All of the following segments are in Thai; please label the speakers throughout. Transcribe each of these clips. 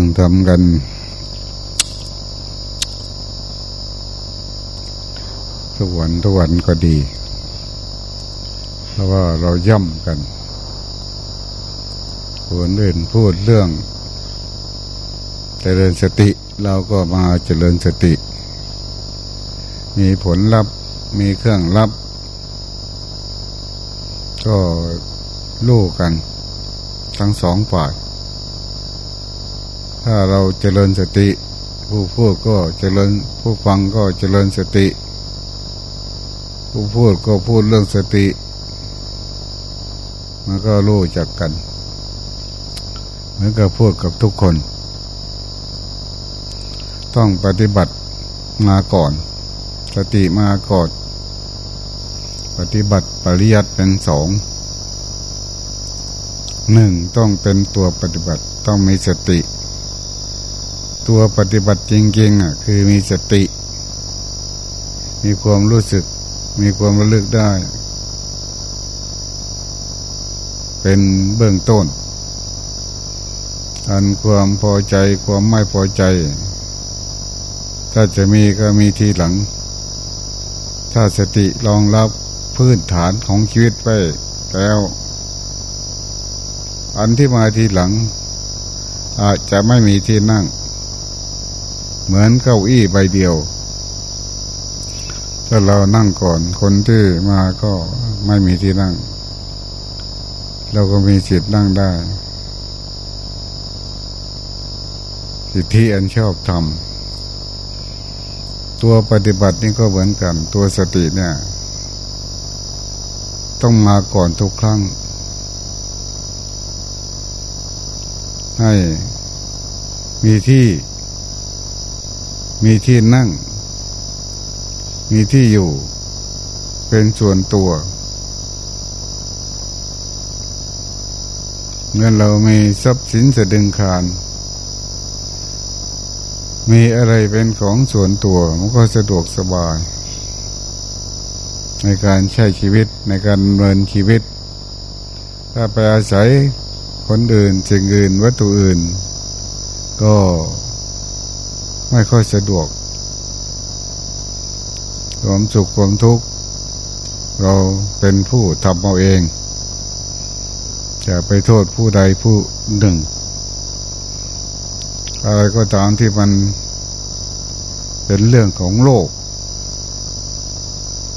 Speaker 1: ฟังทำกัน ทุกวันทุกวันก็ดี เพราะว่าเราย่ำกันคนอื่นพูดเรื่องเจริญสติเราก็มาเจริญสติ มีผลลัพธ์มีเครื่องลับ ก็ลู่กัน ทั้งสองฝ่าย ถ้าเราเจริญสติ ผู้พูดก็เจริญ ผู้ฟังก็เจริญสติ ผู้พูดก็พูดเรื่องสติ มันก็รู้จักกันเหมือนกับพูดกับทุกคน ต้องปฏิบัติมาก่อน สติมาก่อนปฏิบัติปริยัติเป็นสองหนึ่งต้องเป็นตัวปฏิบัติต้องมีสติ ตัวปฏิบัติจริงๆอะคือมีสติ มีความรู้สึก มีความระลึกได้ เป็นเบื้องต้น อันความพอใจความไม่พอใจ ถ้าจะมีก็มีทีหลัง ถ้าสติรองรับพื้นฐานของชีวิตไปแล้ว อันที่มาทีหลัง อาจจะไม่มีที่นั่ง เหมือนเก้าอี้ใบเดียว ถ้าเรานั่งก่อน คนที่มาก็ไม่มีที่นั่ง เราก็มีสิทธิ์นั่งได้ สิทธิอันชอบทำตัวปฏิบัตินี่ก็เหมือนกัน ตัวสติเนี่ย ต้องมาก่อนทุกครั้ง ให้มีที่ มีที่นั่ง มีที่อยู่ เป็นส่วนตัวเงินเรามีทรัพย์สินสะดึงคาร มีอะไรเป็นของส่วนตัว มันก็สะดวกสบาย ในการใช้ชีวิตในการเมินชีวิต ถ้าไปอาศัยคนอื่นสิ่งอื่นวัตถุอื่น ก็ ไม่ค่อยสะดวก ความสุขความทุกข์ เราเป็นผู้ทำเอาเองจะไปโทษผู้ใดผู้หนึ่ง อะไรก็ตามที่มันเป็นเรื่องของโลก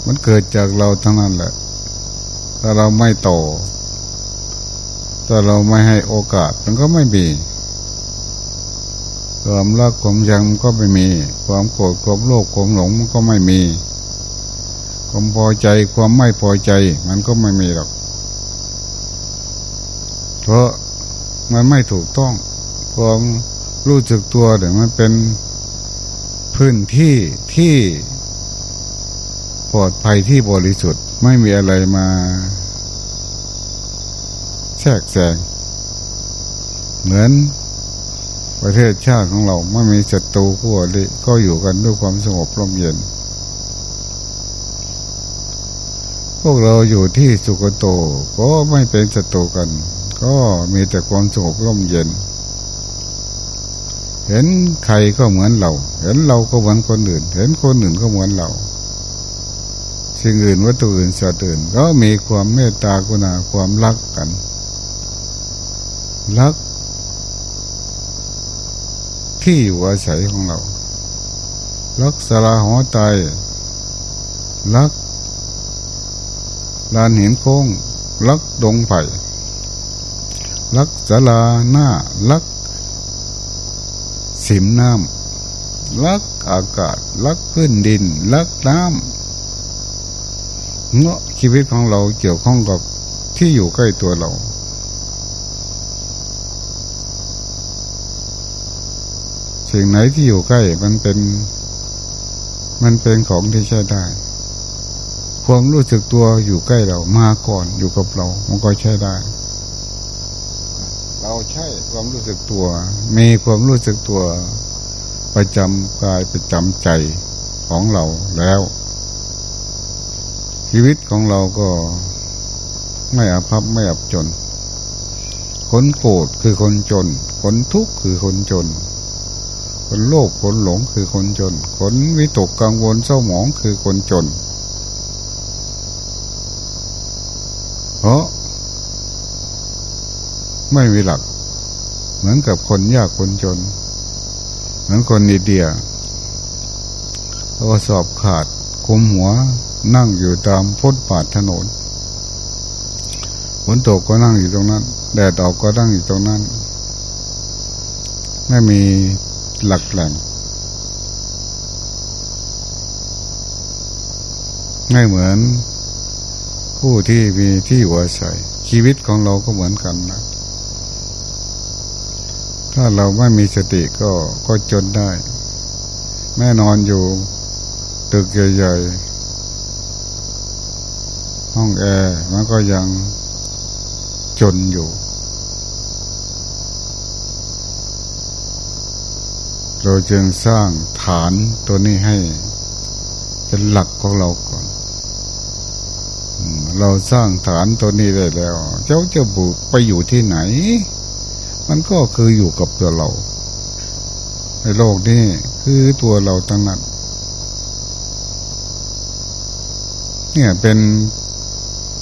Speaker 1: มันเกิดจากเราทั้งนั้นแหละ ถ้าเราไม่โตถ้าเราไม่ให้โอกาสมันก็ไม่มี ความรักความยังก็ไม่มี ความโกรธความโลภความหลงมันก็ไม่มี ความพอใจความไม่พอใจ มันก็ไม่มีหรอก เพราะมันไม่ถูกต้องความรู้จึกตัวเดี๋ยวมันเป็นพื้นที่ที่ปลอดภัยที่บริสุทธิ์ไม่มีอะไรมาแทรกแซงเหมือน ประเทศชาติของเราไม่มีศัตรูขั้วลิก็อยู่กันด้วยความสงบร่มเย็น พวกเราอยู่ที่สุกโตก็ไม่เป็นศัตรูกัน ก็มีแต่ความสงบร่มเย็น เห็นใครก็เหมือนเรา เห็นเราก็เหมือนคนอื่น เห็นคนอื่นก็เหมือนเรา สิ่งอื่นวัตถุอื่นสัตว์อื่น ก็มีความเมตตากรุณาความรักกันรัก ที่อยู่อาศัยของเรา รักสลาหัวใจรักลานหินโค้งรักดงไผ่รักสลาหน้ารักสิมน้ำรักอากาศรักพื้นดินรักน้ำเนาะชีวิตของเราเกี่ยวข้องกับที่อยู่ใกล้ตัวเรา สิ่งไหนที่อยู่ใกล้ มันเป็น มันเป็นของที่ใช้ได้ ความรู้สึกตัวอยู่ใกล้เรามาก่อนอยู่กับเรา มันก็ใช้ได้ เราใช้ความรู้สึกตัว มีความรู้สึกตัวประจำกายประจำใจของเราแล้ว ชีวิตของเราก็ไม่อภัพไม่อับจนคคนโกรธคือคนจน คนทุกข์คือคนจน คนโลภคนหลงคือคนจน คนวิตกกังวลเศร้าหมองคือคนจน เพราะ ไม่มีหลัก เหมือนกับคนยากคนจน เหมือนคนอินเดียก็สอบขาดคุมหัวนั่งอยู่ตามพุทธบาทถนนฝนตกก็นั่งอยู่ตรงนั้น แดดออกก็นั่งอยู่ตรงนั้น ไม่มี หลักแหล่งไม่เหมือนผู้ที่มีที่หัวใส่ชีวิตของเราก็เหมือนกันนะ ถ้าเราไม่มีสติก็ก็จนได้ แม่นอนอยู่ตึกใหญ่ๆห้องแอร์มันก็ยังจนอยู่ เราจึงสร้างฐานตัวนี้ให้ เป็นหลักของเราก่อนเราสร้างฐานตัวนี้ได้แล้ว เจ้าจะบุกไปอยู่ที่ไหน มันก็คืออยู่กับตัวเรา ในโลกนี้คือตัวเราตั้งนั้นเนี่ยเป็น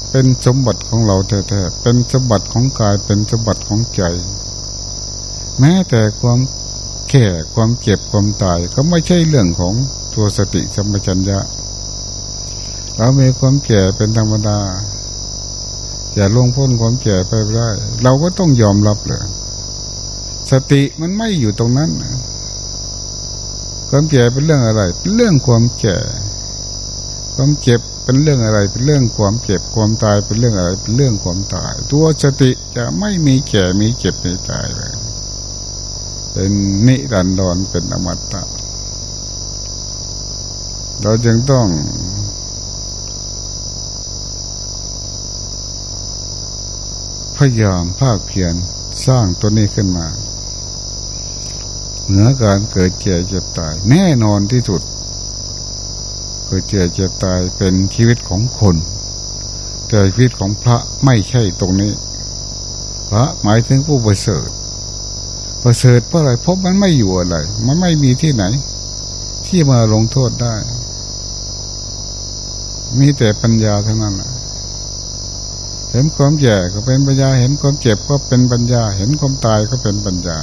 Speaker 1: เป็นสมบัติของเราแท้ๆเป็นสมบัติของกายเป็นสมบัติของใจ แม้แต่ความ แก่ความเจ็บความตายก็ไม่ใช่เรื่องของตัวสติสัมปชัญญะ เรามีความแก่เป็นธรรมดาอย่าล่วงพ้นความแก่ไปได้ เราก็ต้องยอมรับเลยสติมันไม่อยู่ตรงนั้นความแก่เป็นเรื่องอะไร เป็นเรื่องความแก่ความเจ็บเป็นเรื่องอะไร เป็นเรื่องความเจ็บความตายเป็นเรื่องอะไร เป็นเรื่องความตาย ตัวสติจะไม่มีแก่มีเจ็บมีตายเลย เป็นนิรันดรเป็นอมตะ เราจึงต้อง พยายามภาคเพียรสร้างตัวนี้ขึ้นมา เหนือการเกิดแก่เจ็บตาย แน่นอนที่สุด เกิดเจ็บเจ็บตายเป็นชีวิตของคนแต่ชีวิตของพระไม่ใช่ตรงนี้ พระหมายถึงผู้ประเสริฐ ประเสริฐเพราะอะไรเพราะมันไม่อยู่อะไร มันไม่มีที่ไหน ที่มาลงโทษได้ มีแต่ปัญญาเท่านั้นแหละเห็นความแย่ก็เป็นปัญญา เห็นความเจ็บก็เป็นปัญญา เห็นความตายก็เป็นปัญญา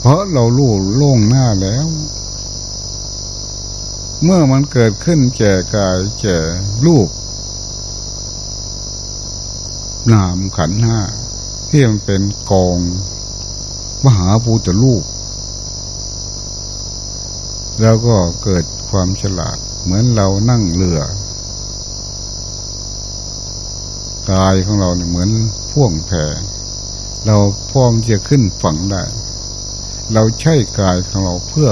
Speaker 1: เพราะเรารู้โล่งหน้าแล้ว เมื่อมันเกิดขึ้นแก่กายแก่รูปนามขันห้า ที่มันเป็นกองมหาภูตลูกแล้วก็เกิดความฉลาด เหมือนเรานั่งเรือกายของเราเนี่ยเหมือนพ่วงแพเราพร้อมจะขึ้นฝั่งได้ เราใช้กายของเราเพื่อ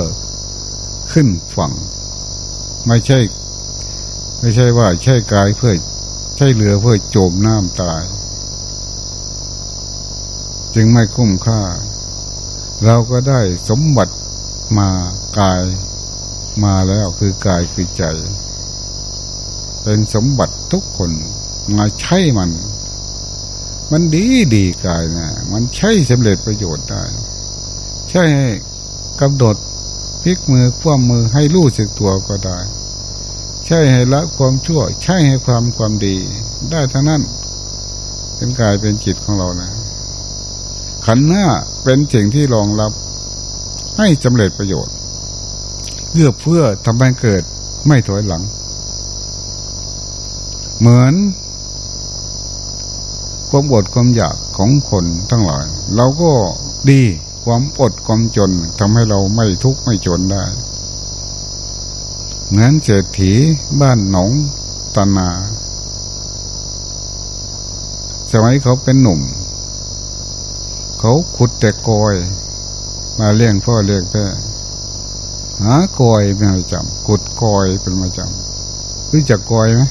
Speaker 1: ขึ้นฝั่ง ไม่ใช่ ไม่ใช่ว่าใช่กายเพื่อใช่เรือเพื่อโจมน้ำตาย จึงไม่คุ้มค่า เราก็ได้สมบัติมากายมาแล้วคือกายคือใจ เป็นสมบัติทุกคนมาใช้มัน มันดีดีกายนะมันใช้สำเร็จประโยชน์ได้ ใช่กำหนดพลิกมือคว่ำมือให้รู้สึกตัวก็ได้ ใช่ให้ละความชั่ว ใช่ให้ความความดี ได้ทั้งนั้น เป็นกายเป็นจิตของเรานะ ขันหน้าเป็นสิ่งที่รองรับ ให้สำเร็จประโยชน์เพื่อเพื่อทำให้เกิดไม่ถอยหลัง เหมือนความอดความอยากของคนทั้งหลาย เราก็ดีความอดความจนทำให้เราไม่ทุกข์ไม่จนได้เหมือนเศรษฐีบ้านหนองตนา สมัยเขาเป็นหนุ่ม เขาขุดแต่กอย มาเลี้ยงพ่อเลี้ยงแม่หากอยเป็นประจำขุดกอยเป็นประจำรู้จักกอยไหม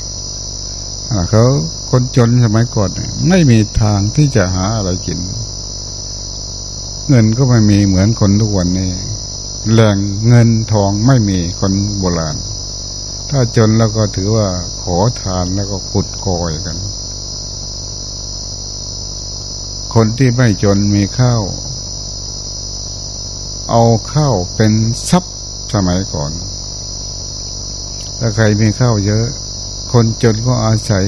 Speaker 1: เขาคนจนสมัยก่อนไม่มีทางที่จะหาอะไรกิน เงินก็ไม่มีเหมือนคนทุกวันนี้แหล่งเงินทองไม่มีคนโบราณ ถ้าจนแล้วก็ถือว่าขอทานแล้วก็ขุดกอยกัน คนที่ไม่จนมีข้าว เอาข้าวเป็นทรัพย์สมัยก่อน ถ้าใครมีข้าวเยอะ คนจนก็อาศัย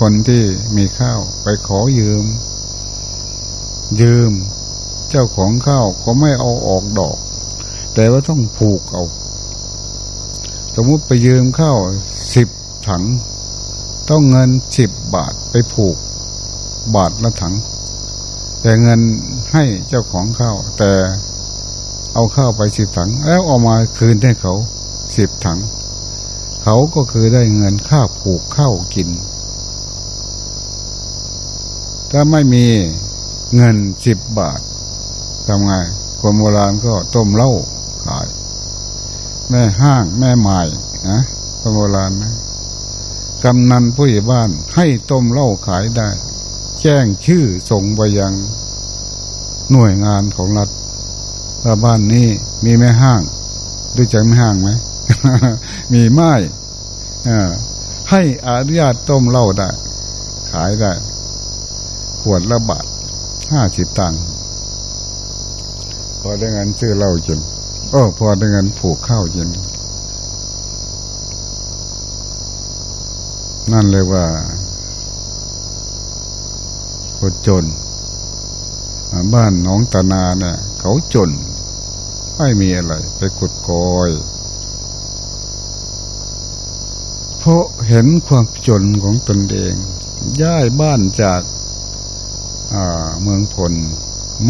Speaker 1: คนที่มีข้าวไปขอยืม ยืม เจ้าของข้าวก็ไม่เอาออกดอก แต่ว่าต้องผูกเอา สมมติไปยืมข้าวสิบถัง ต้องเงินสิบบาทไปผูก บาทละถัง แต่เงินให้เจ้าของข้าวแต่เอาข้าวไปสิบถัง แล้วเอามาคืนให้เขาสิบถัง เขาก็คือได้เงินค่าผูกข้าวกิน ถ้าไม่มีเงินสิบบาททำไงคนโบราณก็ต้มเหล้าขาย แม่ห้างแม่หมายนะคนโบราณนะกำนันผู้ใหญ่บ้านให้ต้มเหล้าขายได้ แจ้งชื่อส่งไปยังหน่วยงานของรัฐว่าบ้านนี้มีแม่ห้างรู้จักแม่ห้างไหมมีไม้ให้อนุญาตต้มเหล้าได้ ขายได้ ขวดละบาทห้าสิบตังค์พอได้เงินซื้อเหล้ากินโอ้พอได้เงินผูกข้าวกินนั่นเลยว่า คนจน บ้านน้องตานาเนี่ยเขาจน ไม่มีอะไร ไปขุดกอยเพราะเห็นความจนของตนเอง ย้ายบ้านจากเมืองพล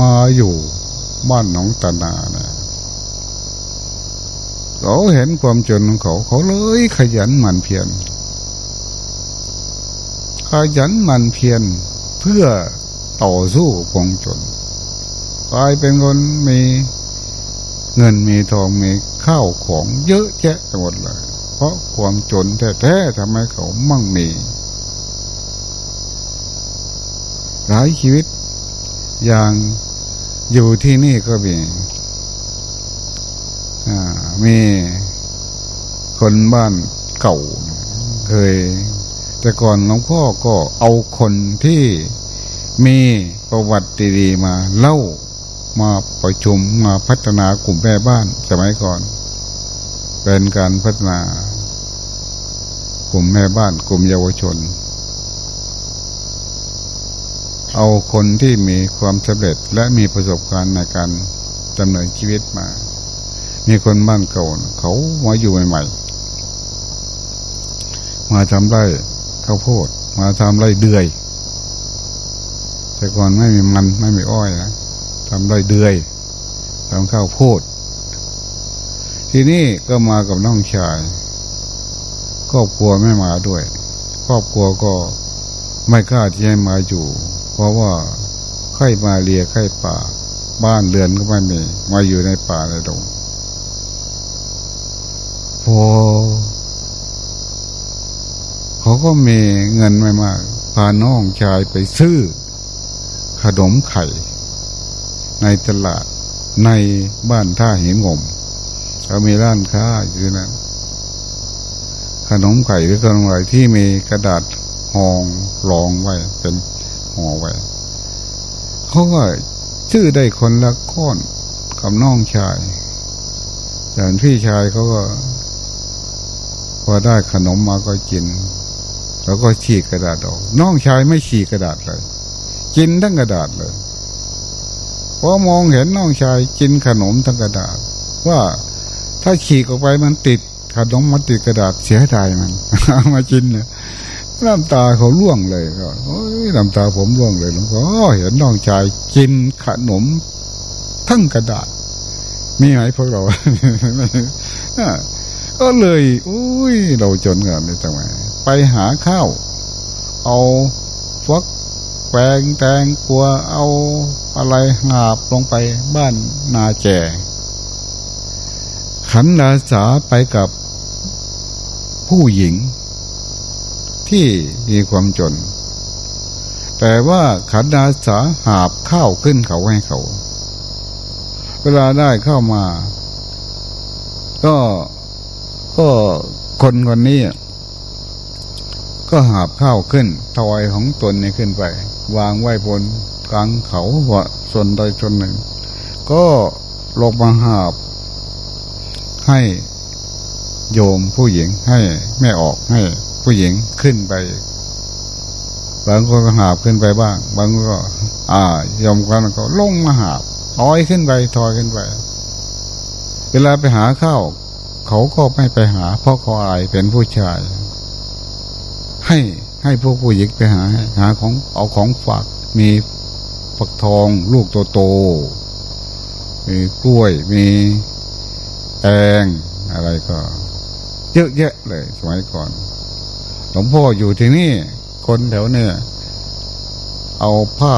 Speaker 1: มาอยู่บ้านหนองตานาเนี่ยเขาเห็นความจนของเขา เขาเลยขยันหมั่นเพียรขยันหมั่นเพียร เพื่อต่อสู้ความจนกลายเป็นคนมีเงินมีทองมีข้าวของเยอะแยะหมดเลย เพราะความจนแท้ๆทำให้เขามั่งมีหลายชีวิตอย่างอยู่ที่นี่ก็มีมีคนบ้านเก่า เคย แต่ก่อนหลวงพ่อก็เอาคนที่มีประวัติดีๆมาเล่ามาประชุมมาพัฒนากลุ่มแม่บ้านสมัยก่อน เป็นการพัฒนากลุ่มแม่บ้านกลุ่มเยาวชน เอาคนที่มีความสำเร็จและมีประสบการณ์ในการดำเนินชีวิตมา มีคนบ้านเก่าเขามาอยู่ใหม่ๆมาทำไร่ ข้าวโพด มาทำไร่เดือย แต่ก่อนไม่มีมันไม่มีอ้อยนะทำไรเดือยทำข้าวโพด ทีนี้ก็มากับน้องชายครอบครัวไม่มาด้วย ครอบครัวก็ไม่กล้าที่จะมาอยู่ เพราะว่าไข้มาเรียไข้ป่า บ้านเรือนก็ไม่มี มาอยู่ในป่าในดงพอ ก็มีเงินไม่มาก พาน้องชายไปซื้อ ขนมไข่ ในตลาดในบ้านท่าหินงมเขามีร้านค้าอยู่นั้นขนมไข่หรือขนมอะไรที่มีกระดาษห่องรองไว้เป็นห่อไว้เขาก็ชื่อได้คนละก้อนกับน้องชายอย่พี่ชายเขาก็ พอได้ขนมมาก็กิน แล้วก็ฉีกกระดาษออก น้องชายไม่ฉีกกระดาษเลย กินทั้งกระดาษเลยพอมองเห็นน้องชายกินขนมทั้งกระดาษ ว่าถ้าฉีกออกไปมันติดขนมมันติดกระดาษเสียดายมันมากินเนี่ยน้ำตาเขาล่วงเลยก็โอ้ยน้ำตาผมล่วงเลยหลวงพ่อเห็นน้องชายกินขนมทั้งกระดาษ มีไหมพวกเราก็เลย อุ้ย เราจนกันเลยจังไม ไปหาข้าว เอาฟักแปลงแตงกลัวเอาอะไรหาบลงไปบ้านนาแจ ขันนาสาไปกับผู้หญิง ที่มีความจน แต่ว่าขันนาสาหาบข้าวขึ้นเขาให้เขา เวลาได้เข้ามา ก็ก็คนคนนี้ ก็หาบข้าวขึ้นทอยของตนนี่ขึ้นไป วางไว้บนกลางเขาว่าส่วนใดส่วนหนึ่ง ก็ลงมาหาบ ให้โยมผู้หญิงให้แม่ออกให้ผู้หญิงขึ้นไปบางคนก็หาบขึ้นไปบ้าง บางก็ อ่ายอมกันก็ลงมาหาบถอยขึ้นไปถอยขึ้นไป เวลาไปหาข้าวเขาก็ไม่ไปหา เพราะเขาอายเป็นผู้ชาย ให้ให้พวกผู้หญิงไปหา หาของเอาของฝากมีฝักทองลูกโตๆมีกล้วยมีแตงอะไรก็ เยอะแยะเลย สมัยก่อน หลวงพ่ออยู่ที่นี่ คนแถวเนี่ยเอาผ้า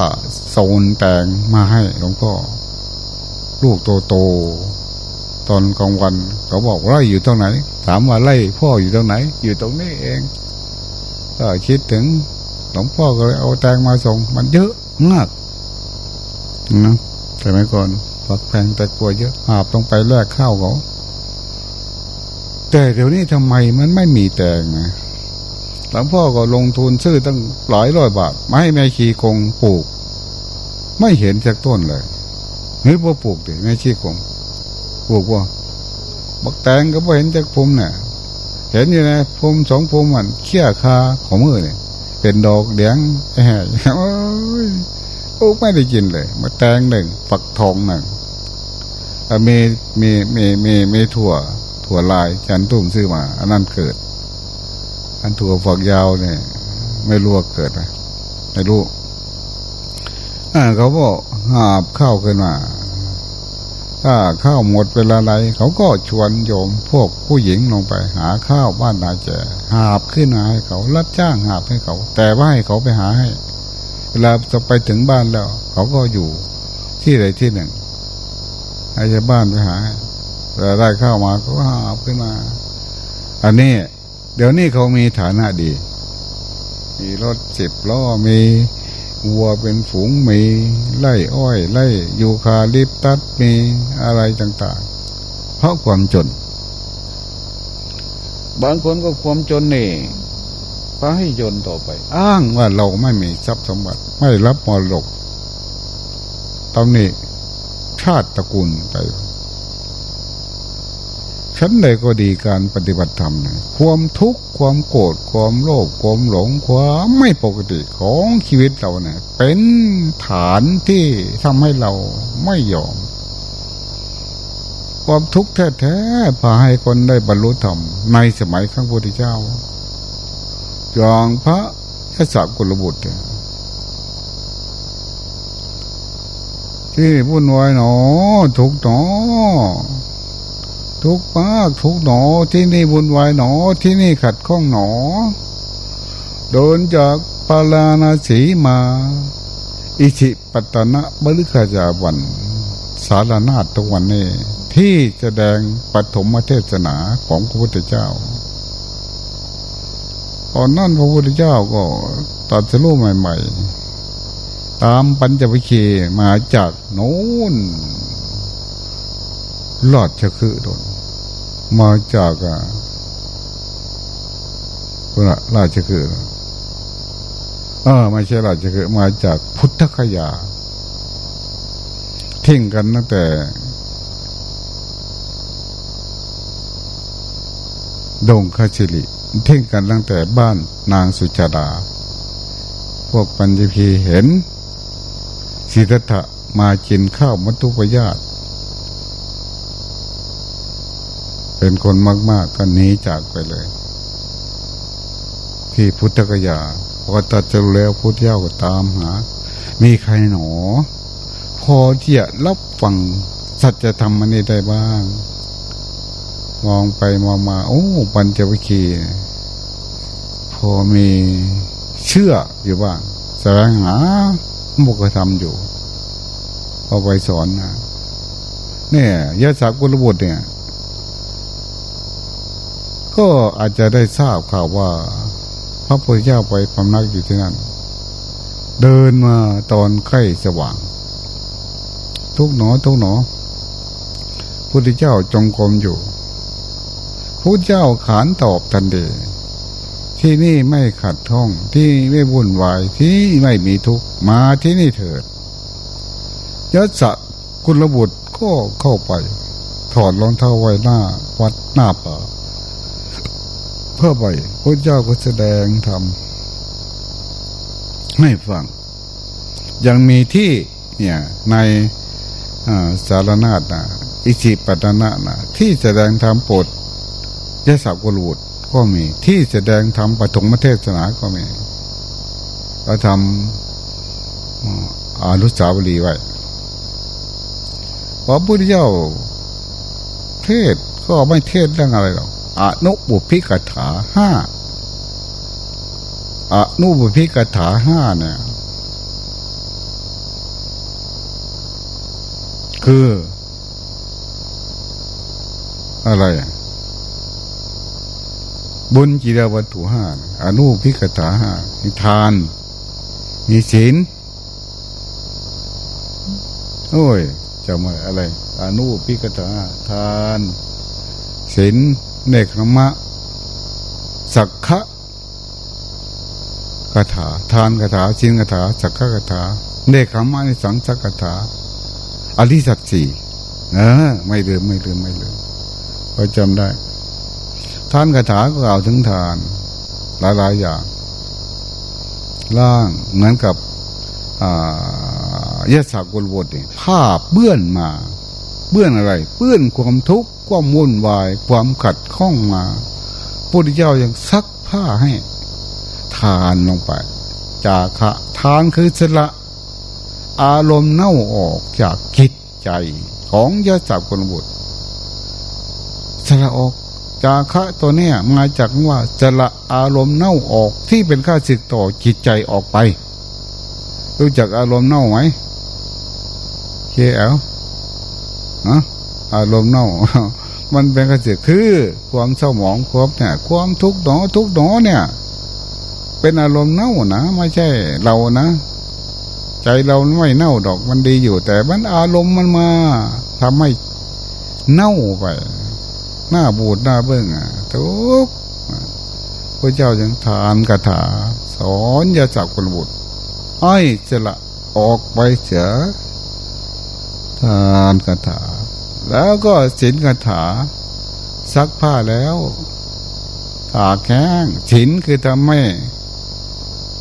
Speaker 1: โซนแตงมาให้หลวงพ่อ ลูกโตๆตอนกลางวันเขาบอกไร่อยู่ตรงไหน ถามว่าไร่พ่ออยู่ตรงไหน อยู่ตรงนี้เอง ก็คิดถึงหลวงพ่อก็เลยเอาแตงมาส่ง มันเยอะมากนะแต่ไม่ก่อนฝักแพงแต่กลัวเยอะหาบต้องไปแลกข้าวเขาแต่เดี๋ยวนี้ทำไมมันไม่มีแตงนะหลวงพ่อก็ลงทุนซื้อตั้งหลายร้อยบาทมาให้แม่ชีคงปลูก ไม่เห็นจากต้นเลยนึกว่าปลูกดิแม่ชีคงปลูกว่าบักแตงก็ไม่เห็นจากภูมิเนี่ย เห็นอยู่นะภูมิสองภูมิมันเขี้ยคาของมือเนี่ยเป็นดอกเดียงแห่โอ้ยโอ้ไม่ได้กินเลย มาแตงหนึ่งฝักทองหนึ่งมีมีมีมีมีถั่ว ถั่วลายจันตุ้มซื้อมา อันนั้นเกิด อันถั่วฝักยาวเนี่ย ไม่รู้ว่าเกิดไหมไม่รู้อ่าเขาบอกหาบข้าวขึ้นมา ถ้าข้าวหมดเวลาไรเขาก็ชวนโยมพวกผู้หญิงลงไปหาข้าวบ้านนาแจหาบขึ้นมาให้เขารับจ้างหาบให้เขา แต่ว่าให้เขาไปหาให้ เวลาจะไปถึงบ้านแล้ว เขาก็อยู่ที่ใดที่หนึ่งให้ชาวบ้านไปหาเวลาได้ข้าวมาก็หาบขึ้นมา อันนี้ เดี๋ยวนี้เขามีฐานะดี มีรถสิบล้อมี วัวเป็นฝูงมี ไล่อ้อย ไล่ยูคาลิปตัสมีอะไรต่างๆ เพราะความจน บางคนก็ความจนนี่พาให้ยนต่อไป อ้างว่าเราไม่มีทรัพย์สมบัติ ไม่รับมรดกตอนนี้ชาติตระกูลไป ฉันใดก็ดีการปฏิบัติธรรมนะความทุกข์ความโกรธความโลภความหลงความไม่ปกติของชีวิตเราเนะี่ยเป็นฐานที่ทำให้เราไม่ยอม ความทุกข์แท้ๆพาให้คนได้บรรลุธรรมในสมัยครั้งพุทธเจ้าอย่างพระยศกุลบุตรที่วุ่นวายหนอ ทุกหนอ ทุกมากทุกหนอที่นี่วุ่นวายหนอที่นี่ขัดข้องหนอ โดนจากปาลานาสีมา อิชิปัตนะบริขจาวัน สารนาฏตวันนี้ที่แสดงปฐมเทศนาของพระพุทธเจ้าตอนนั้นพระพุทธเจ้าก็ตัดสรู้ใหม่ ๆ ตามปัญจวิคีมาจากโน้นหลอดจะคือโดน มาจากอะคุณราชคือเออไม่ใช่ราชคือมาจากพุทธคยา ทิ้งกันตั้งแต่ ดงคาชิลิทิ้งกันตั้งแต่บ้านนางสุจดา พวกปัญจพีเห็นสิทธะมากินข้าวมัตุปยาต เป็นคนมาก ๆ ก็หนีจากไปเลย ที่พุทธกยาพอตัดจะแล้วพุทธเจ้าก็ตามหา มีใครหนอ พอที่จะรับฟังสัจธรรมอันนี้ได้บ้าง มองไปมองมา โอ้ปัญจวิคีพอมีเชื่ออยู่บ้างแสวงหาบุกธรรมอยู่พอไปสอนนะเนี่ยยะสักกุลบุตรเนี่ย ก็อาจจะได้ทราบข่าวว่า พระพุทธเจ้าไปพำนักอยู่ที่นั่น เดินมาตอนไข่สว่าง ทุกหนอทุกหนอพุทธเจ้าจงกรมอยู่พุทธเจ้าขานตอบทันเดที่นี่ไม่ขัดท่องที่ไม่วุ่นวายที่ไม่มีทุกข์มาที่นี่เถิดยะจะกุลบุตรก็เข้าไป ถอดรองเท้าไว้หน้า วัดหน้าป่า เพื่อไปพระเจ้าก็แสดงธรรมให้ฟัง ยังมีที่เนี่ยในสารนาฏนะอิจิปัตนะนะที่แสดงธรรมปดยะสักุลบุตรก็มี ที่แสดงธรรมปฐมเทศนาก็มีเราทำอนุสาวรีย์ไว้พระพุทธเจ้าเทศก็ไม่เทศเรื่องอะไรหรอก อนุบุพิกถาห้าอนุบุพิกถาห้าเนี่ยคือ อะไร บุญจิรวัตถุห้าอนุพิกถาห้ามีทาน มีศีลโอ้ยจะมาอะไรอนุพิกถาทานศีล เนคขมะ สักขะคาถา ทานคาถาชินคาถา สักขะคาถา เนคขมะในสังสักคาถาอริสัตสี่เออไม่ลืมไม่ลืมไม่ลืมก็จำได้ ทานคาถาก็กล่าวถึงทาน หลายๆอย่าง ล่างเหมือนกับยะสากุลบทภาพเบื้อนมาเบื้อนอะไรเบื้อนความทุกข์ ความวุ่นวาย ความขัดข้องมาพุทธเจ้ายังซักผ้าให้ ทานลงไป จากะทานคือสละ อารมณ์เน่าออกจากจิตใจของยะสับกลบุตรสละออกจาคะตัวเนี้ยมาจากว่าสละอารมณ์เน่าออกที่เป็นข้าศึกต่อจิตใจออกไป รู้จักอารมณ์เน่าไหมเคเอลนะ อารมณ์เน่ามันเป็นกระสือคือความเศร้าหมองความเนี่ย ความทุกข์หนอทุกข์หนอเนี่ย เป็นอารมณ์เน่านะไม่ใช่เรานะ ใจเราไม่เน่าดอกมันดีอยู่ แต่มันอารมณ์มันมาทำให้เน่าไป หน้าบูดหน้าเบื้องอะทุกพระเจ้าจึงทานคาถา สอนยาจักคนบุตรให้จะละออกไปเสียทานคาถา แล้วก็สินคาถาซักผ้าแล้วถากแข้งสินคือทำให้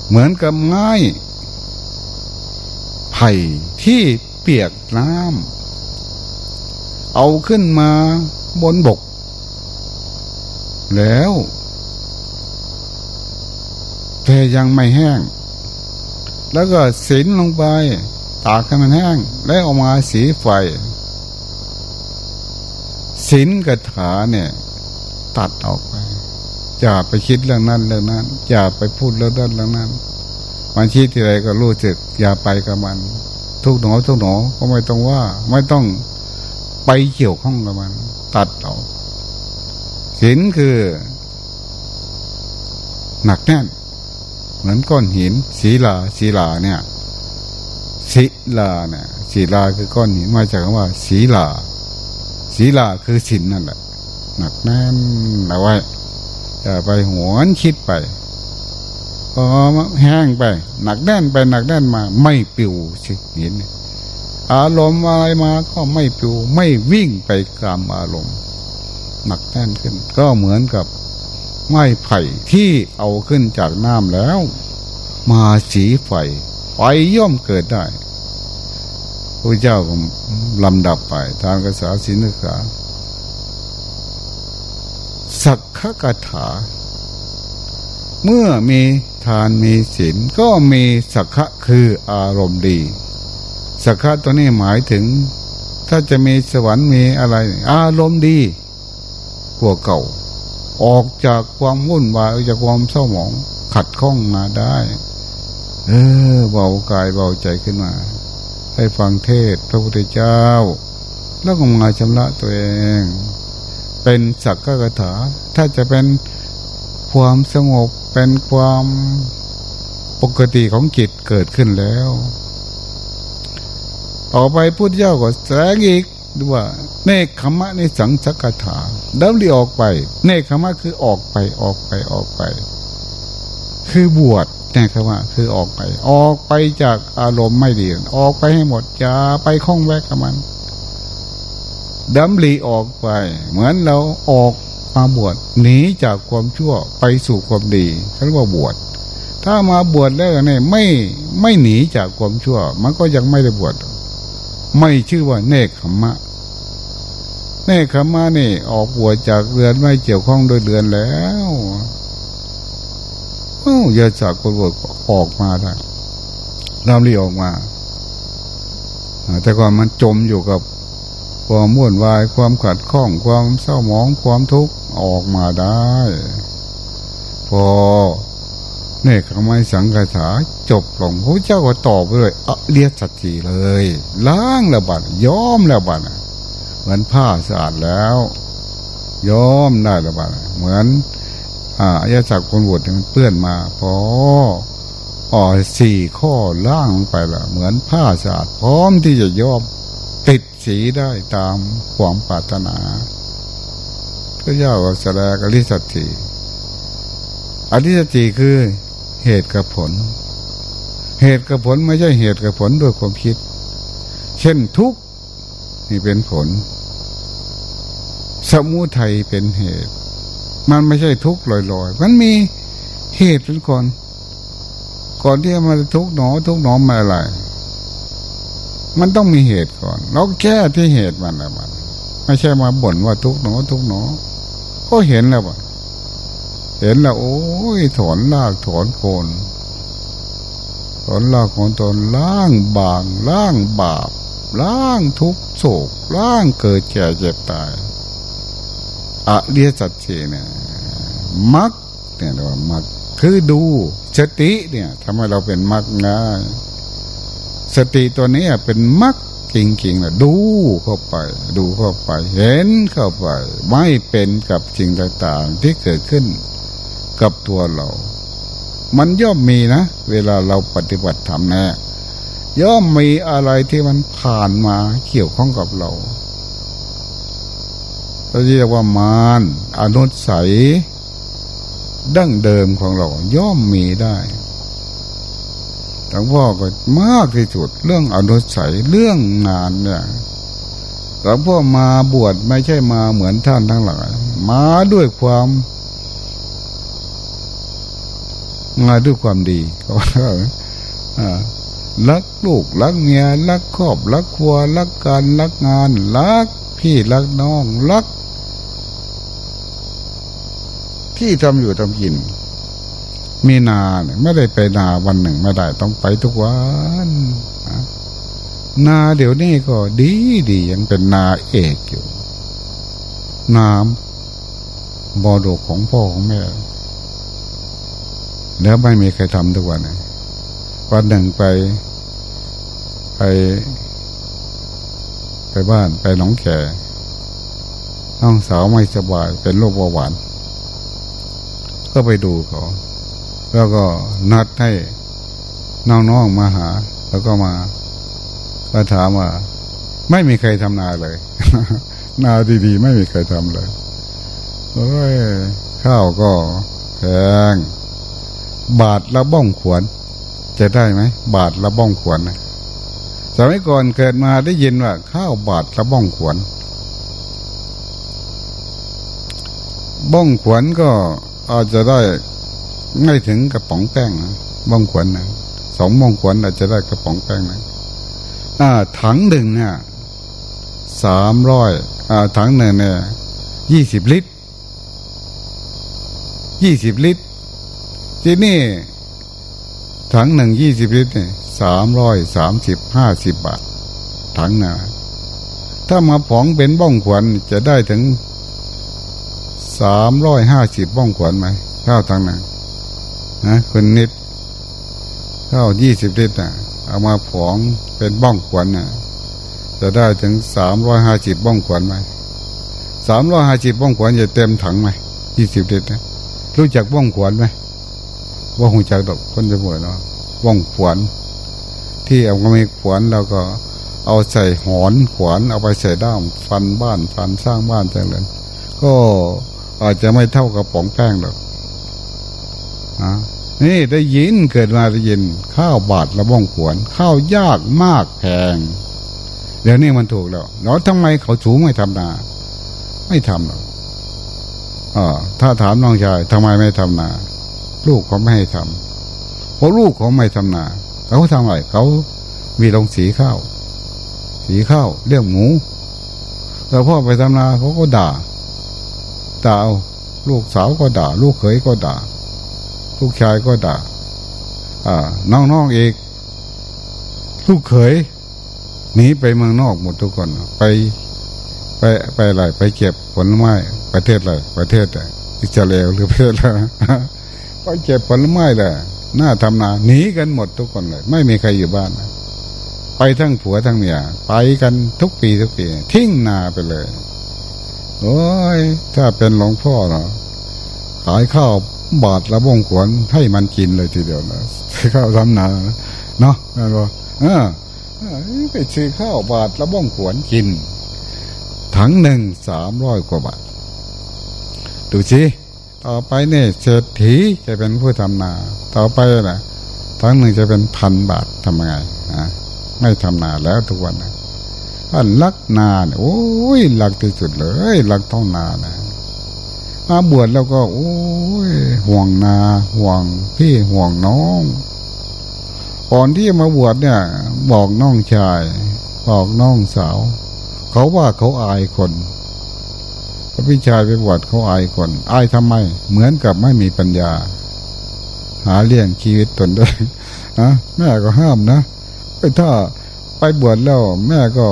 Speaker 1: เหมือนกับง่ายไผ่ที่เปียกน้ำเอาขึ้นมาบนบก แล้วแต่ยังไม่แห้ง แล้วก็สินลงไป ตากให้มันแห้ง แล้วออกมาสีไฟ สินกระถาเนี่ย ตัดออกไป อย่าไปคิดเรื่องนั้นเรื่องนั้น อย่าไปพูดเรื่องนั้นเรื่องนั้นมันชี้ที่ไรก็รู้สึก อย่าไปกับมัน ทุกหนอทุกหนอก็ไม่ต้องว่า ไม่ต้องไปเกี่ยวข้องกับมัน ตัดออกสินคือ หนักแน่น เหมือนก้อนหินศีลาศีลาเนี่ยศีลาเนี่ยศีลาคือก้อนหินมาจากคำว่าศีลา ศีลาคือสินนั่นแหละ หนักแน่นเอาไว้อย่าไปหวนคิดไปพอแห้งไป หนักแน่นไปหนักแน่นมา ไม่ปิวสิเห็นอารมณ์อะไรมาก็ไม่ปิว ไม่วิ่งไปตามอารมณ์ หนักแน่นขึ้น ก็เหมือนกับไม้ไผ่ที่เอาขึ้นจากน้ำแล้ว มาสีไฟไฟย่อมเกิดได้ ระเจ้าก็ลำดับไป ทางกษาศินึกษาสักขกถา เมื่อมีทานมีศีลก็มีสักขะคืออารมณ์ดี สักขะตัวนี้หมายถึง ถ้าจะมีสวรรค์มีอะไร อารมณ์ดีกว่าเก่า ออกจากความวุ่นวายออกจากความเศร้าหมองขัดข้องมาได้ เออเบากายเบาใจขึ้นมา ให้ฟังเทศพระพุทธเจ้า แล้วก็มาชำระตัวเอง เป็นสักกะถา ถ้าจะเป็นความสงบเป็นความปกติของจิตเกิดขึ้นแล้ว ต่อไปพุทธเจ้าก็แสงอีกดูว่าเนคขมะในสังสกถาดำรีออกไป เนคขมะคือออกไปออกไปออกไป คือบวช เนี่ยคำว่า คือออกไป ออกไปจากอารมณ์ไม่ดีออกไปให้หมดอย่าไปคล้องแวกกับมันดำรีออกไป เหมือนเราออกมาบวชหนีจากความชั่วไปสู่ความดีเขาเรียกว่าบวชถ้ามาบวชแล้วเนี่ยไม่ไม่หนีจากความชั่ว มันก็ยังไม่ได้บวชไม่ชื่อว่าเนคขมะ เนคขมะนี่ ออกบวชจากเรือนไม่เกี่ยวข้องโดยเรือนแล้ว ยาจากคนบวชออกมาได้เราเรียออกมา แต่ก่อนมันจมอยู่กับความมุ่นวายความขัดข้องความเศร้าหมองความทุกข์ออกมาได้ พอเนี่ยคำไม่สังกถาจบลงพระเจ้าก็ตอบเลยอเรียสัจจีเลย ล้างแล้วบัดย้อมแล้วบัดเหมือนผ้าสะอาดแล้ว ย้อมได้แล้วบัดเหมือน อ่าอายจักคนบวชมันเปื้อนมาพออ่อสี่ข้อล่างไปละเหมือนผ้าสะอาดพร้อมที่จะย้อมติดสีได้ตามความปรารถนาก็ย่าว่าแสดงอริสัตจีอริสัตจีคือเหตุกับผล เหตุกับผลไม่ใช่เหตุกับผลด้วยความคิด เช่นทุกนี่เป็นผล สมุทัยเป็นเหตุ มันไม่ใช่ทุกลอยๆ มันมีเหตุเป็นก่อน ก่อนที่มันทุกหนอ ทุกหนอมาอะไร มันต้องมีเหตุก่อนเราแก้ที่เหตุมันละมันไม่ใช่มาบ่นว่าทุกหนอ ทุกหนอ ก็เห็นแล้วว่าเห็นแล้ว โอ้ยถอนลากถอนโคนถอนลากของตนล่างบางล่างบาปล่างทุกโศกล่างเกิดแก่เจ็บตาย อเรียสัจเจเนี่ยมักเนี่ยเรียกว่ามักคือดูสติเนี่ยทำให้เราเป็นมักง่ายสติตัวนี้เป็นมักจริงๆนะดูเข้าไป ดูเข้าไป เห็นเข้าไป ไม่เป็นกับสิ่งต่างๆที่เกิดขึ้นกับตัวเรา มันย่อมมีนะ เวลาเราปฏิบัติธรรมแน่ย่อมมีอะไรที่มันผ่านมาเกี่ยวข้องกับเรา เราเรียกว่ามารอนุสัย ดั้งเดิมของเราย่อมมีได้หลวงพ่อก็มากที่สุดเรื่องอนุสัยเรื่องงานเนี่ยหลวงพ่อมาบวชไม่ใช่มาเหมือนท่านทั้งหลายมาด้วยความมาด้วยความดีก็รักลูกรักเมียรักครอบรักครัวรักการรักงานรักพี่รักน้องรัก ที่ทำอยู่ทำกิน มีนาเนี่ยไม่ได้ไปนาวันหนึ่งไม่ได้ต้องไปทุกวันนาเดี๋ยวนี้ก็ดีดียังเป็นนาเอกอยู่ น้ำบอดกของพ่อของแม่ แล้วไม่มีใครทำทุกวันเลยวันหนึ่งไป ไป ไปบ้านไปหนองแก่น้องสาวไม่สบายเป็นโรคเบาหวาน ก็ไปดูเขา แล้วก็นัดให้น้องๆมาหา แล้วก็มาก็ถามว่า ไม่มีใครทำนาเลย นาดีๆ ไม่มีใครทำเลยโอ้ยข้าวก็แพงบาทละบ้องขวน จะได้ไหมบาทละบ้องขวนสมัยก่อนเกิดมาได้ยินว่า ข้าวบาทละบ้องขวน บ้องขวนก็ อาจจะได้ไม่ถึงกระป๋องแป้งนะบ้องขวนนะสองบ้องขวนอาจจะได้กระป๋องแป้งนะอ่าถังหนึ่งเนี่ยสามร้อยถังหนึ่งเนี่ยยี่สิบลิตรยี่สิบลิตร ที่นี่ถังหนึ่งยี่สิบลิตรเนี่ยสามร้อยสามสิบห้าสิบบาท ถังนะถ้ามาผองเป็นบ้องขวนจะได้ถึง สามร้อยห้าสิบบ้องขวนไหมข้าวถังนั้นะคุณนิดข้าวยี่สิบลิตรนะเอามาผองเป็นบ้องขวัญนะจะได้ถึงสามร้อยห้าสิบบ้องขวัญไหมสามร้อยห้าสิบบ้องขวัญจะเต็มถังไหมยี่สิบลิตรนะรู้จักบ้องขวัญไหมว่าหูจักดอกคนจะบวชเนาะบ้องขวัญที่เอาก็มีขวัญแล้วก็เอาใส่หอนขวานเอาไปใส่ด้ามฟันบ้านฟันสร้างบ้านแต่ละ ก็อาจจะไม่เท่ากับป๋องแป้งหรอกนะนี่ได้ยินเกิดมาได้ยิน ข้าวบาทละบ้องขวน ข้าวยากมากแพงเดี๋ยวนี้มันถูกแล้วแล้วทำไมเขาสูงไม่ทำนา ไม่ทำหรอกอถ้าถามน้องชายทำไมไม่ทำนา ลูกเขาไม่ให้ทำเพราะลูกเขาไม่ทำนา เขาทำอะไรเขามีลงสีข้าว สีข้าวเลี้ยงหมูแต่พ่อไปทำนาเขาก็ด่า ด่าลูกสาวก็ด่า ลูกเขยก็ด่า ลูกชายก็ด่า อ่า น้องๆอีก ลูกเขยหนีไปเมืองนอกหมดทุกคนไปไปไปอะไรไปเก็บผลไม้ประเทศอะไรประเทศอะไรอิสราเอลหรือประเทศอะไรไปเก็บผลไม้เลยหน้าทำนาหนีกันหมดทุกคนเลย ไม่มีใครอยู่บ้านไปทั้งผัวทั้งเมียไปกันทุกปีทุกปี ทิ้งนาไปเลย โอ้ยถ้าเป็นหลวงพ่อเนาะขายข้าวบาทละบงขวนให้มันกินเลยทีเดียวนะซื้อข้าวทำนาเนาะนั่นว่าไปซื้อข้าวบาทละบงขวนกิน ถังหนึ่งสามร้อยกว่าบาทดูสิต่อไปเนี่ยเศรษฐีจะเป็นผู้ทำนา ต่อไปนะถังหนึ่งจะเป็นพันบาททำไงอะไม่ทำนาแล้วทุกวันนะ ท่านรักนาเนี่ยโอ้ยรักที่สุดเลยรักท้องนานะมาบวชแล้วก็ โอ้ยห่วงนา ห่วงพี่ห่วงน้องก่อนที่มาบวชเนี่ย บอกน้องชาย บอกน้องสาว เขาว่าเขาอายคนพระพี่ชายไปบวชเขาอายคน อายทำไม เหมือนกับไม่มีปัญญา หาเลี้ยงชีวิตตนได้นะแม่ก็ห้ามนะไปถ้า บวชแล้ว แม่ก็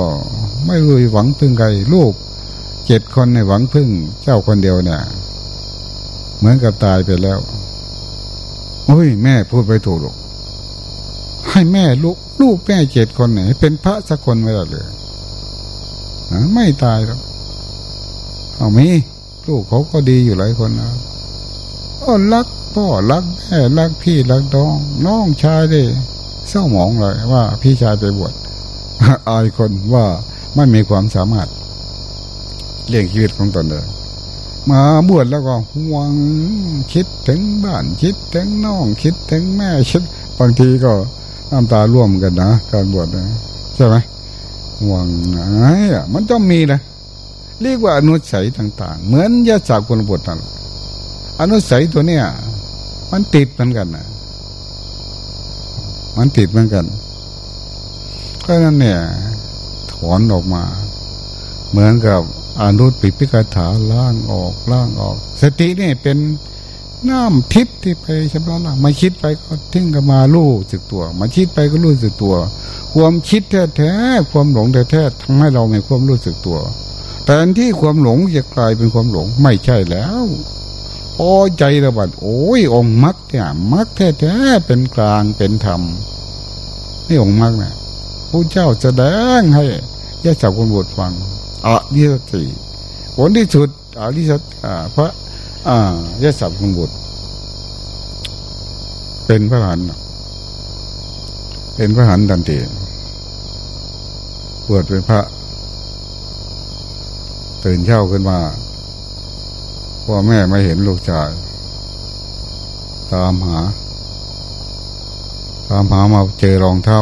Speaker 1: ไม่รู้หวังพึ่งใครลูกเจ็ดคนในหวังพึ่งเจ้าคนเดียวเนี่ย เหมือนกับตายไปแล้วโอ้ยแม่พูดไปถูกหรอกให้แม่ลูกลูกแม่เจ็ดคนไหนเป็นพระสักคนไม่ได้เลยไม่ตายหรอกเอามีลูกเขาก็ดีอยู่หลายคนนะก็รักพ่อรักแม่รักพี่รักน้อง น้องชายดิเศร้าหมองเลยว่าพี่ชายไปบวช อายคนว่าไม่มีความสามารถเลี้ยงชีวิตของตนเลยมาบวชแล้วก็ห่วงคิดถึงบ้านคิดถึงน้องคิดถึงแม่คิดบางทีก็น้ำตาร่วมกันนะการบวชนะใช่ไหมห่วงไอะมันต้องมีนะเรียกว่าอนุสัยต่าง ๆ เหมือนยาจากคนบวชนั่นอนุสัยตัวเนี้ยมันติดเหมือนกันนะมันติดเหมือนกัน ก็นั้นเนี่ย ถอนออกมา เหมือนกับอนุปิปิกถาล่างออกล่างออก สตินี่เป็นน้ำทิพย์ที่ไปชำระล้างมาคิดไปก็ทิ้งกันมาลู่สึกตัว มาคิดไปก็รู้สึกตัว ความคิดแท้ๆความหลงแท้ๆทำให้เรามีความรู้สึกตัวแต่ที่ความหลงจะกลายเป็นความหลงไม่ใช่แล้วพอใจระบาดโอ้ยองค์มรรคเนี่ยมรรคแท้ๆเป็นกลางเป็นธรรมนี่องค์มรรคเนี่ย ผู้เจ้าแสดงให้ยะจับคนบทฟังอริสัจผลที่สุดอริสัจพระอ่ายสัพคุณบุตรเป็นพระหันเป็นพระหันดันเตีบวชเป็นพระตื่นเช้าขึ้นมาพ่อแม่ไม่เห็นลูกชาย ตามหา ตามหามาเจอรองเท้า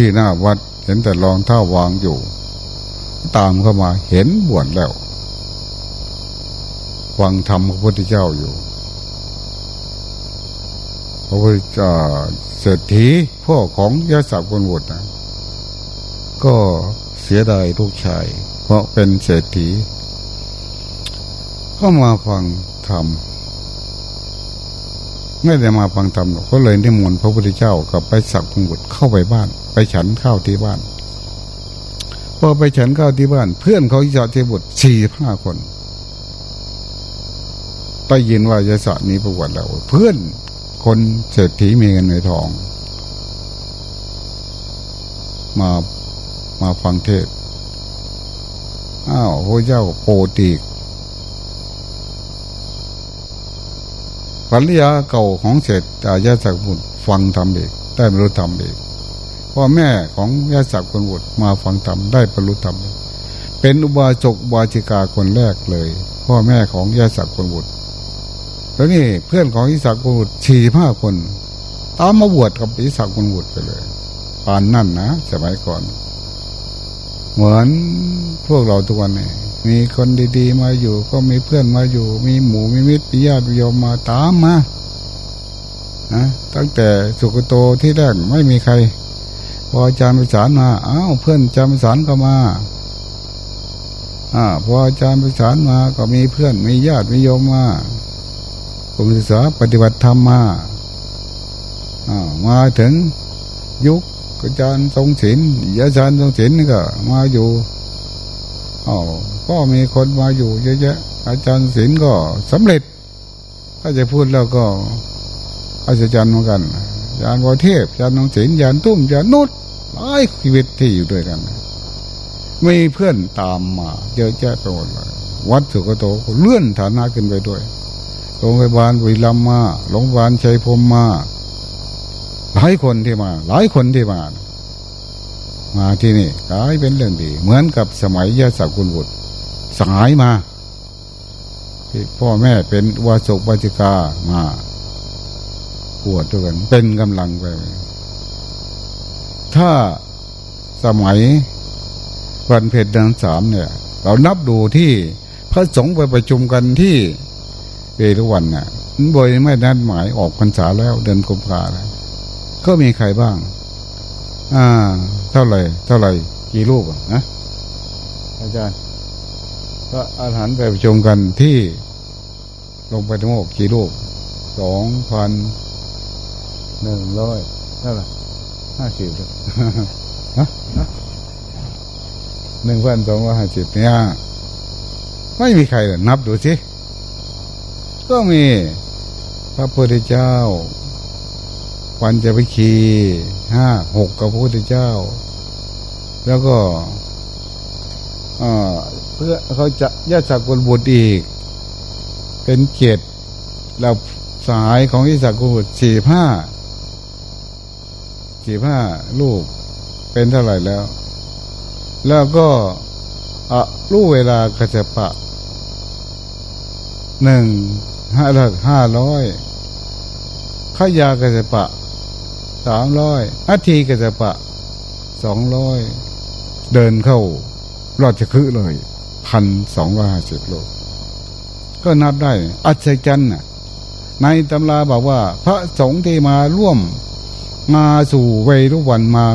Speaker 1: ที่หน้าวัด เห็นแต่รองเท้าวางอยู่ ตามเข้ามาเห็นบวชแล้วฟังธรรมพระพุทธเจ้าอยู่ พระพุทธเจ้าเศรษฐีพ่อของยาสับคนบวชนะก็เสียดายลูกชาย เพราะเป็นเศรษฐีก็มาฟังธรรม ไม่ได้มาฟังธรรมเขาเลยนิมนต์พระพุทธเจ้ากับไปสักคงบุตรเข้าไปบ้าน ไปฉันข้าวที่บ้านพอไปฉันข้าวที่บ้าน เพื่อนเขาจะเทบุตรสี่ห้าคนได้ยินว่ายศนี้ประวัติแล้วเพื่อนคนเศรษฐีมีเงินในทอง มามาฟังเทศอ้าวพระเจ้าโปติ ภรรยาเก่าของเศรษฐายาสักบุตรฟังทำเอกได้บรรลุธรรมเอกพ่อแม่ของยาสักคนบุตรมาฟังธรรมได้บรรลุธรรมเป็นอุบาจกบาจิกาคนแรกเลย พ่อแม่ของยาสักคนบุตรแล้วนี่เพื่อนของอิสากกุลสี่ห้าคนตามมาบวชกับอิสากกุลไปเลยปานนั่นนะสมัยก่อน เหมือนพวกเราทุกวันนี้ มีคนดีๆ มาอยู่ ก็มีเพื่อนมาอยู่ มีหมู่มีมิตรมีญาติโยมมาตามมานะตั้งแต่สุกโตที่แรกไม่มีใคร พออาจารย์ประสานมาอ้าวเพื่อนอาจารย์ประสานก็มาอ่าพออาจารย์ประสานมาก็มีเพื่อนมีญาติมีโยมมากลุ่มศึกษาปฏิบัติธรรมมาอ่ามาถึงยุคอาจารย์ทรงศิลป์อาจารย์ทรงศิลป์นี่ก็มาอยู่อ๋อ ก็มีคนมาอยู่เยอะแยะ อาจารย์ศิลป์ก็สำเร็จ ถ้าจะพูดแล้วก็อาจารย์เหมือนกันยานวเทพยานนองศิลป์ยานตุ้มยานนุชหลายชีวิตที่อยู่ด้วยกันมีเพื่อนตามมาเยอะแยะไปหมดเลยวัดสุกโตเลื่อนฐานะขึ้นไปด้วยโรงพยาบาลวิลัมมาโรงพยาบาลชัยพรมมา หลายคนที่มา หลายคนที่มา มาที่นี่กลายเป็นเรื่องดี เหมือนกับสมัยยาสักุลบุตร สายมาที่พ่อแม่เป็นวาสุกวาจิกามาปวดด้วยกัน เป็นกำลังไป ถ้าสมัยวันเพ็ญเดือนสามเนี่ย เรานับดูที่พระสงฆ์ไปประชุมกันที่เอราวันน่ะบอยไม่นัดหมายออกพรรษาแล้วเดินกุมภาแล้วก็มีใครบ้าง อ่า เท่าไหร่ เท่าไหร่ กี่รูปอะนะอาจารย์ ก็อาหารไปประชุมกันที่ลงไปทั้งหมดกี่รูปสองพันหนึ่งร้อยเท่าไหร่ห้าสิบเลยฮะหนึ่งพันสองร้อยห้าสิบเนี่ยไม่มีใครนับดูสิ ก็มีพระพุทธเจ้า วันจะไปขีห้าหกกับพระพุทธเจ้า แล้วก็ เพื่อเขาจะญาติสกุลบุตรอีก เป็นเกตเราสายของอิสกุลบุตรสี่ห้าสี่ห้าลูกเป็นเท่าไหร่แล้ว แล้วก็อะรู้เวลากระจปะหนึ่งห้าหลักห้าร้อยขยากระจปะสามร้อยนาทีกระจปะสองร้อยเดินเข้ารอดจะคือเลย พันสองร้อยห้าสิบโลก็นับได้ อัศจรรย์ในตำราบอกว่า พระสงฆ์ที่มาร่วมมาสู่เวรุวันมา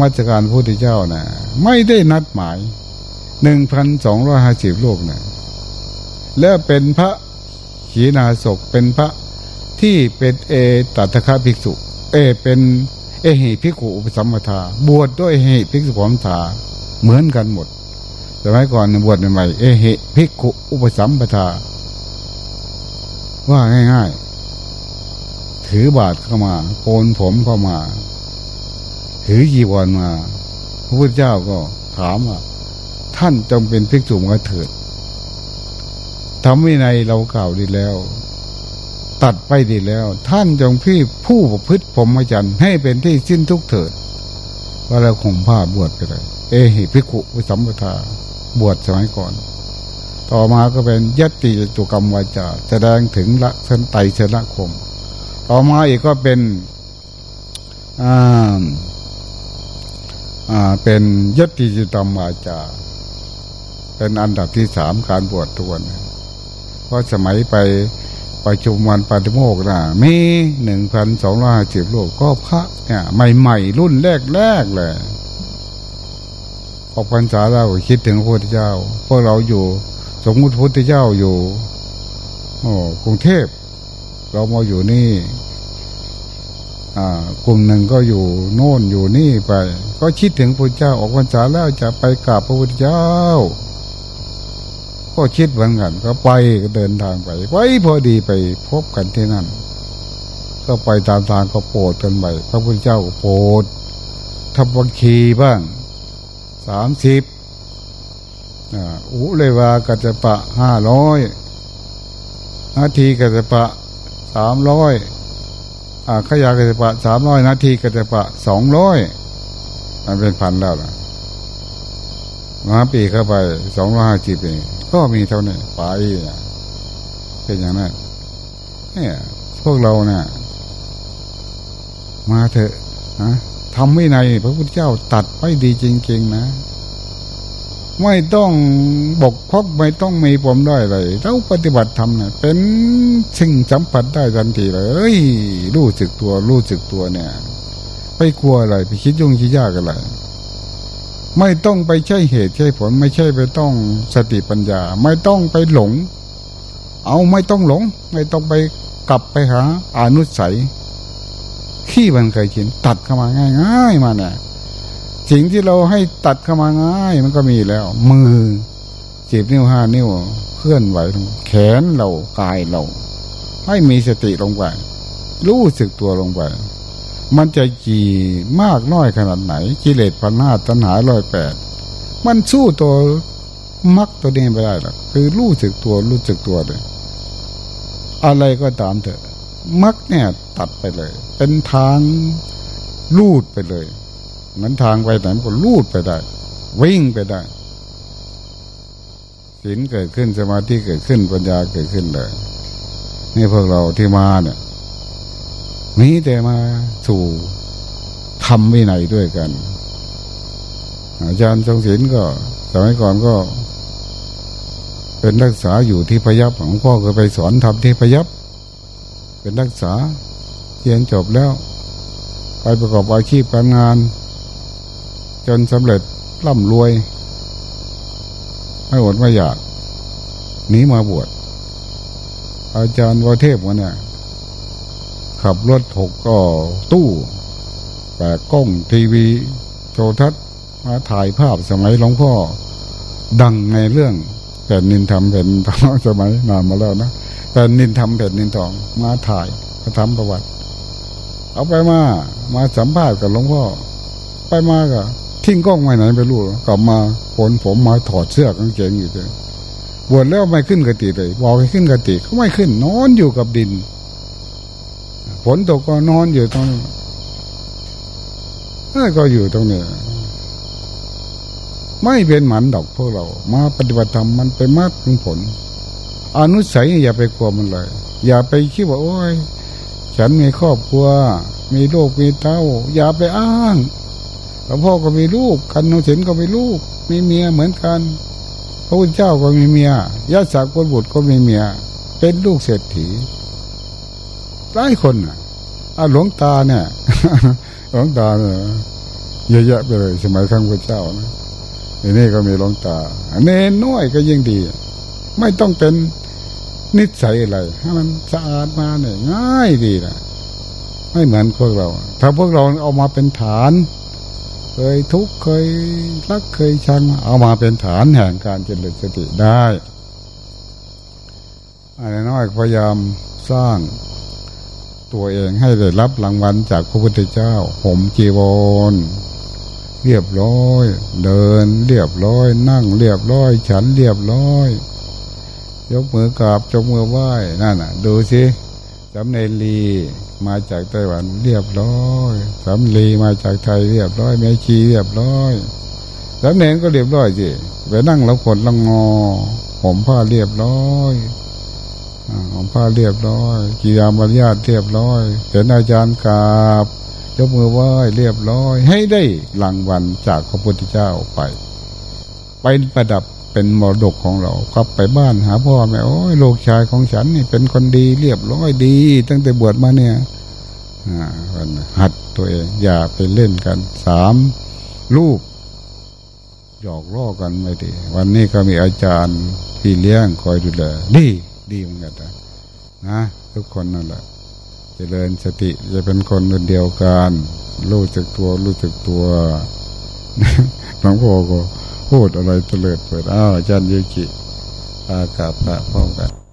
Speaker 1: มาจการพระพุทธเจ้านะ่ะไม่ได้นัดหมายหนึ่งพันสองร้อยห้าสิบโลกนะ่ะแล้วเป็นพระขีณาศกเป็นพระที่เป็นเอตัตถะภิกษุ เอเป็นเอหิภิกขุอุปสัมปทา บวชดด้วยเอหิภิกษุผมถาเหมือนกันหมด สมัยก่อนบวชใหม่เอหิภิกขุอุปสัมปทา ว่าง่ายๆ ถือบาทเข้ามาโกนผมเข้ามา ถือจีวรมา พระพุทธเจ้าก็ถามว่า ท่านจงเป็นภิกษุมาเถิดทำวินัยเรากล่าวดีแล้ว ตัดไปดีแล้ว ท่านจงพี่ผู้ประพฤติผมอาจารย์ให้เป็นที่สิ้นทุกเถิดว่าเราข่มผ้าบวชไปเลย เอหิพิกุวิสัมปทาบวชสมัยก่อน ต่อมาก็เป็นยติจุกรรมวาจาแสดงถึงละสันไตชนะคม ต่อมาอีกก็เป็นอ่าอ่าเป็นยติจุกรรมวาจา เป็นอันดับที่สามการบวชทวนเพราะสมัยไปประชุมวันปาฏิโมกนะมีหนึ่งพันสองร้อยสิบโลกก็พระเนี่ยใหม่ๆรุ่นแรกๆเลย ออกพรรษาเราคิดถึงพระพุทธเจ้า พวกเราอยู่ สมมุติพระพุทธเจ้าอยู่โอ้กรุงเทพ เรามาอยู่นี่อ่ากลุ่มหนึ่งก็อยู่โน่นอยู่นี่ไป ก็คิดถึงพระพุทธเจ้าออกพรรษาแล้วจะไปกราบพระพุทธเจ้า ก็คิดเหมือนกัน ก็ไปเดินทางไปไปพอดีไปพบกันที่นั่น ก็ไปตามทางก็โปรดกันไปพระพุทธเจ้าโปรดทับวังคีบ้าง สามสิบอุเลวากัจปะห้าร้อยนาทีกัจปะสามร้อยขยากัจปะสามร้อยนาทีกัจปะสองร้อยมันเป็นพันแล้วล่ะมาปีเข้าไปสองร้อยห้าสิบเองก็มีเท่านี้ไปเป็นอย่างนั้นเนี่ยพวกเราเนี่ยมาเถอะนะ ทำไม่ในพระพุทธเจ้าตัดไว้ดีจริงๆนะ ไม่ต้องบกพร่องไม่ต้องมีผมด้อยเลยเราปฏิบัติธรรมเนี่ยเป็นสิ่งสัมผัสได้ทันทีเลยรู้จึกตัวรู้จึกตัวเนี่ย ไปกลัวอะไรไปคิดยุ่งคิดยากอะไรไม่ต้องไปใช่เหตุใช่ผลไม่ใช่ไปต้องสติปัญญา ไม่ต้องไปหลง เอาไม่ต้องหลง ไม่ต้องไปกลับไปหาอนุสัย ขี้มันเคยชิน ตัดเข้ามาง่ายๆมาเนี่ยสิ่งที่เราให้ตัดเข้ามาง่าย มันก็มีแล้ว มือจีบนิ้วห้านิ้วเคลื่อนไหวแขนเรากายเรา ให้มีสติลงไปรู้สึกตัวลงไป มันจะกี่มากน้อยขนาดไหน กิเลสพันห้าตัณหาร้อยแปดมันสู้ตัวมักตัวนี้ไม่ได้หรอกคือรู้สึกตัวรู้สึกตัวเลย อะไรก็ตามเถอะ มักเนี่ยตัดไปเลย เป็นทางลูดไปเลย เหมือนทางไปไหนก็ลูดไปได้ วิ่งไปได้ศีลเกิดขึ้นสมาธิเกิดขึ้นปัญญาเกิดขึ้นเลย นี่พวกเราที่มาเนี่ยมีแต่มาสู่ทำวินัยด้วยกัน อาจารย์ทรงศิลก็สมัยก่อนก็ เป็นนักศึกษาอยู่ที่พยับของพ่อก็ไปสอนทำที่พยับ เป็นนักศึกษาเรียนจบแล้ว ไปประกอบอาชีพการงาน จนสำเร็จร่ำรวย ไม่อดไม่อยากหนีมาบวชอาจารย์วเทพวันเนี่ยขับรถหกก็ตู้แบกกล้องทีวีโทรทัศน์มาถ่ายภาพสมัยหลวงพ่อ ดังในเรื่อง แผ่นนินทำแผ่นทองสมัยนานมาแล้วนะแผ่นนินทำแผ่นนินทองมาถ่ายมาทำประวัติ เอาไปมามาสัมภาษณ์กับหลวงพ่อไปมาก็ทิ้งกล้องไว้ไหนไปรู้กลับมาผลผมมาถอดเสื้อกางเกงอยู่เลยบวชแล้วไม่ขึ้นกติเลยบอกให้ขึ้นกติเขาไม่ขึ้น นอนอยู่กับดินฝนตกก็นอนอยู่ตรงนี้ก็อยู่ตรงนี้ ไม่เป็นหมันดอกพวกเรา มาปฏิบัติธรรมมันเป็นมาถึงผล อนุสัยอย่าไปกลัวมันเลย อย่าไปคิดว่าโอ้ย ฉันมีครอบครัว มีลูกมีเต้า อย่าไปอ้างหลวงพ่อก็มีลูกกันนุสินก็มีลูก มีเมียเหมือนกัน พระพุทธเจ้าก็มีเมียญาติสากลบุตรก็มีเมีย เป็นลูกเศรษฐีหลายคนอะหลวงตาเนี่ยหลวงตาเนี่ยเยอะๆไปเลยสมัยครั้งพระเจ้านะ อันนี้ก็มีหลวงตาเนน้อยก็ยิ่งดี ไม่ต้องเป็นนิสัยอะไรให้มันสะอาดมาเนี่ยง่ายดีนะไม่เหมือนพวกเรา ถ้าพวกเราเอามาเป็นฐาน เคยทุกข์เคยรักเคยชัง เอามาเป็นฐานแห่งการเจริญสติได้อันน้อยพยายามสร้างตัวเองให้ได้รับรางวัลจากพระพุทธเจ้า ผมจีวร เรียบร้อย เดินเรียบร้อย นั่งเรียบร้อย ฉันเรียบร้อย ยกมือกราบจกมือไหว้นั่นน่ะ ดูสิสำเนลีมาจากไต้หวันเรียบร้อยสำลีมาจากไทยเรียบร้อยแม่ชีเรียบร้อยสำเนนก็เรียบร้อยสิไปนั่งแล้วขนละงอผมผ้าเรียบร้อยของผ้าเรียบร้อยกิยามารยาทเรียบร้อยเห็นอาจารย์กราบ ยกมือไหว้เรียบร้อย ให้ได้รางวัลจากพระพุทธเจ้าไป ไปประดับเป็นมรดกของเรากลับไปบ้านหาพ่อแม่โอ้ยลูกชายของฉันนี่เป็นคนดีเรียบร้อยดี ตั้งแต่บวชมาเนี่ยหัดตัวเอง อย่าไปเล่นกันสามลูกหยอกล้อกันไม่ดี วันนี้ก็มีอาจารย์พี่เลี้ยงคอยดูแลดี ดีเหมือนกันนะทุกคนนั่นแหละ จริญสติจะเป็นคนเดียวกันรู้จักตัวรู้จักตัวหลวงพ่อก็พูดอะไรเตลิดเปิดอ้าวอาจารย์ยุกิอากาศพระพร้อมกัน